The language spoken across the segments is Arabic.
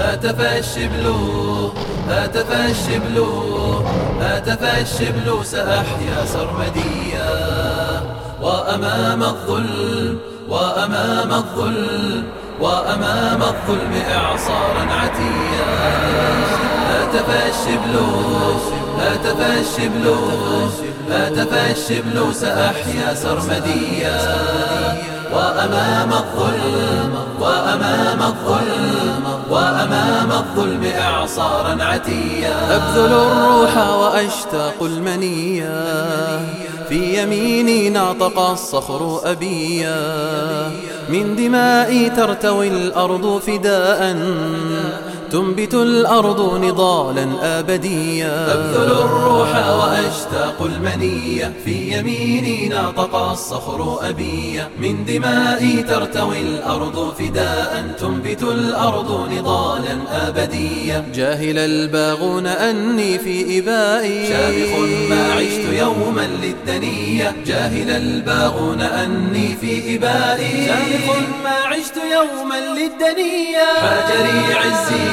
هاتف الشبل هاتف الشبل هاتف الشبل سأحيا سرمديا. وأمام الظلم وأمام الظلم وأمام الظلم إعصارا عتيا. هاتف الشبل هاتف الشبل هاتف الشبل سأحيا سرمديا. وأمام الظلم وأمام الظلم وأمام الظلم إعصارا عتيا. أبذل الروح وأشتاق المنيا. في يميني ناطق الصخر أبيا. من دمائي ترتوي الأرض فداء. تنبت الأرض نضالا أبديا. أبذل الروح وأشتاق المنية في يميني ناطق الصخر أبيا. من دمائي ترتوي الأرض فداء. تنبت الأرض نضالا أبديا جاهل الباغون أني في إبائي. شامخ ما عشت يوما للدنية. جاهل الباغون أني في إبائي. شامخ ما عشت يوما للدنيا. حاجري عزي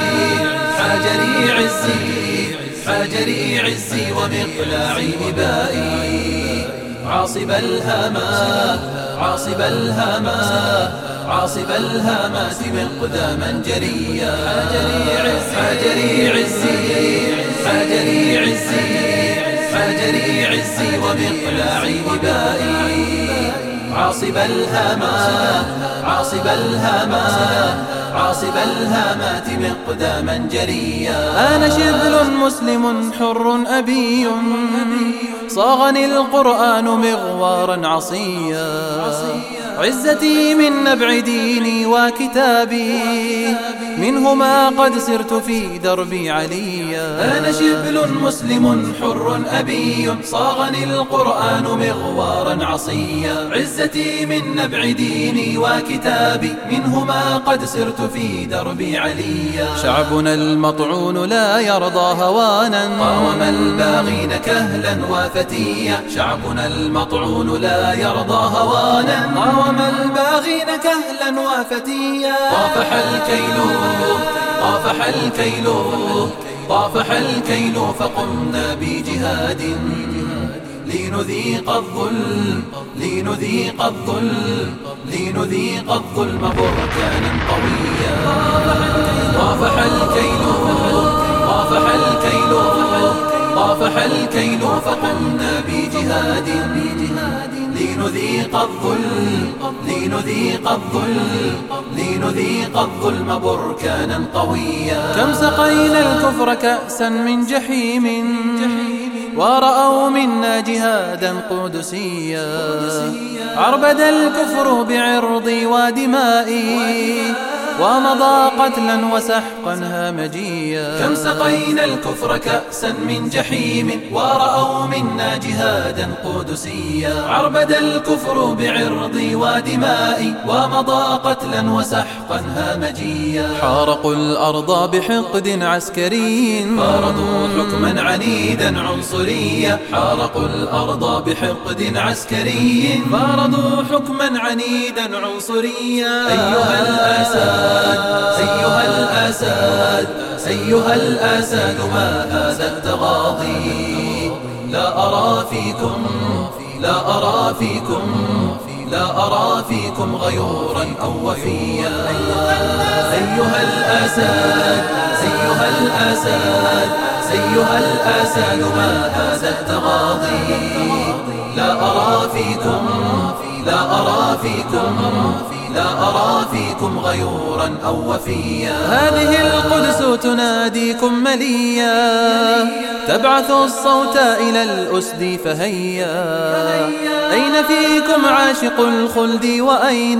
حاجري عزي حاجري عزي ومقلاعي إبائي. عاصب الهامات عاصب الهامات عاصب الهامات مقداما جريا حاجري عزي حاجري عزي حاجري عزي ومقلاعي إبائي عاصب الهامات عاصب الهامات عاصب الهامات مقداما جريا. أنا شبل مسلم حر أبي. صاغني القرآن مغوارا عصيا. عزتي من نبع ديني وكتابي. منهما قد سرت في دربي عليا أنا شبل مسلم حر أبي صاغني القرآن مغوارا عصيا. عزتي من نبع ديني وكتابي منهما قد سرت في دربي عليا. شعبنا المطعون لا يرضى هوانا. قاوم الباغين كهلا وفتيا. شعبنا المطعون لا يرضى هوانا. قاوم الباغين كهلا وفتيا. طافح الكيل طافح الكيل طافح الكيل فقمنا بجهاد. لنذيق الظلم لنذيق الظلم لنذيق الظلم بركانا قويا. طافح الكيل طافح الكيل طافح الكيل فقمنا بجهاد. لنذيق الظلم لنذيق الظلم لنذيق الظلم بركانا قويا كم سقينا الكفر كأسا من جحيم ورأوا منا جهادا قدسيا. عربد الكفر بعرضي ودمائي ومضى قتلا وسحقا همجيا كم سقينا الكفر كأسا من جحيم ورأوا منا جهادا قدسيا. عربد الكفر بعرضي ودمائي ومضى قتلا وسحقا همجيا حارقوا الأرض بحقد عسكري. فرضوا حكما عنيدا عنصريا. حارقوا الأرض بحقد عسكري. فرضوا حكما عنيدا عنصريا. أيها الأساد أيها الأساد أيها الأساد ما هذا التغاضي؟ لا أرى فيكم لا أرى فيكم لا أرى فيكم غيورا أو وفيا أيها الأساد أيها الأساد أيها الأساد ما هذا التغاضي؟ لا أرى فيكم لا أرى فيكم لا أرى فيكم غيورا أو وفيا. هذه القدس تناديكم مليا. تبعث الصوت إلى الأسد فهيا. أين فيكم عاشق الخلد وأين؟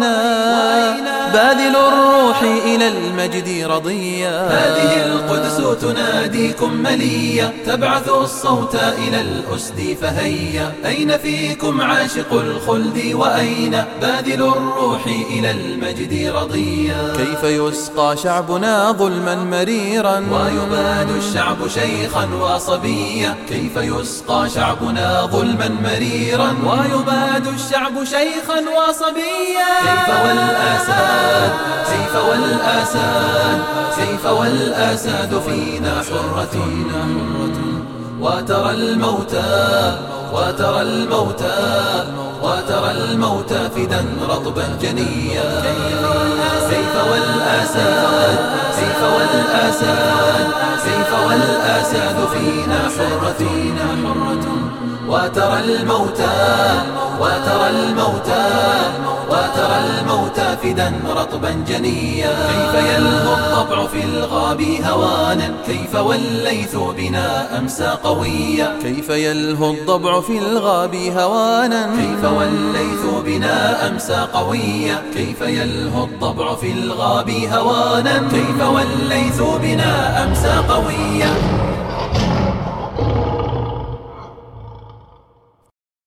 باذل الروح إلى المجد رضيا. هذه القدس تناديكم مليا. تبعث الصوت إلى الأسد فهيا. أين فيكم عاشق الخلد وأين؟ باذل الروح إلى المجد رضيا. كيف يسقى شعبنا ظلما مريرا؟ ويباد الشعب شيخا وصبيا. كيف يسقى شعبنا ظلما مريرا؟ ويباد الشعب شيخا وصبيا. كيف والأساد كيف والأساد كيف والأساد فينا حرة. وترى الموتى وترى الموتى وترى الموتى. رطبا جنيا. كيف والأساد كيف والأساد كيف والأساد فينا حرة. وترى الموتى وترى الموتى وترى الموتى فدا رطبا جنيا. كيف يلهو الطبع في الغاب هوانا؟ كيف والليث بنا أمسى قويا؟ كيف يلهو الضبع في الغاب هوانا؟ كيف والليث بنا أمسى قويا؟ كيف يلهو الضبع في الغاب هوانا؟ كيف والليث بنا أمسى قويا؟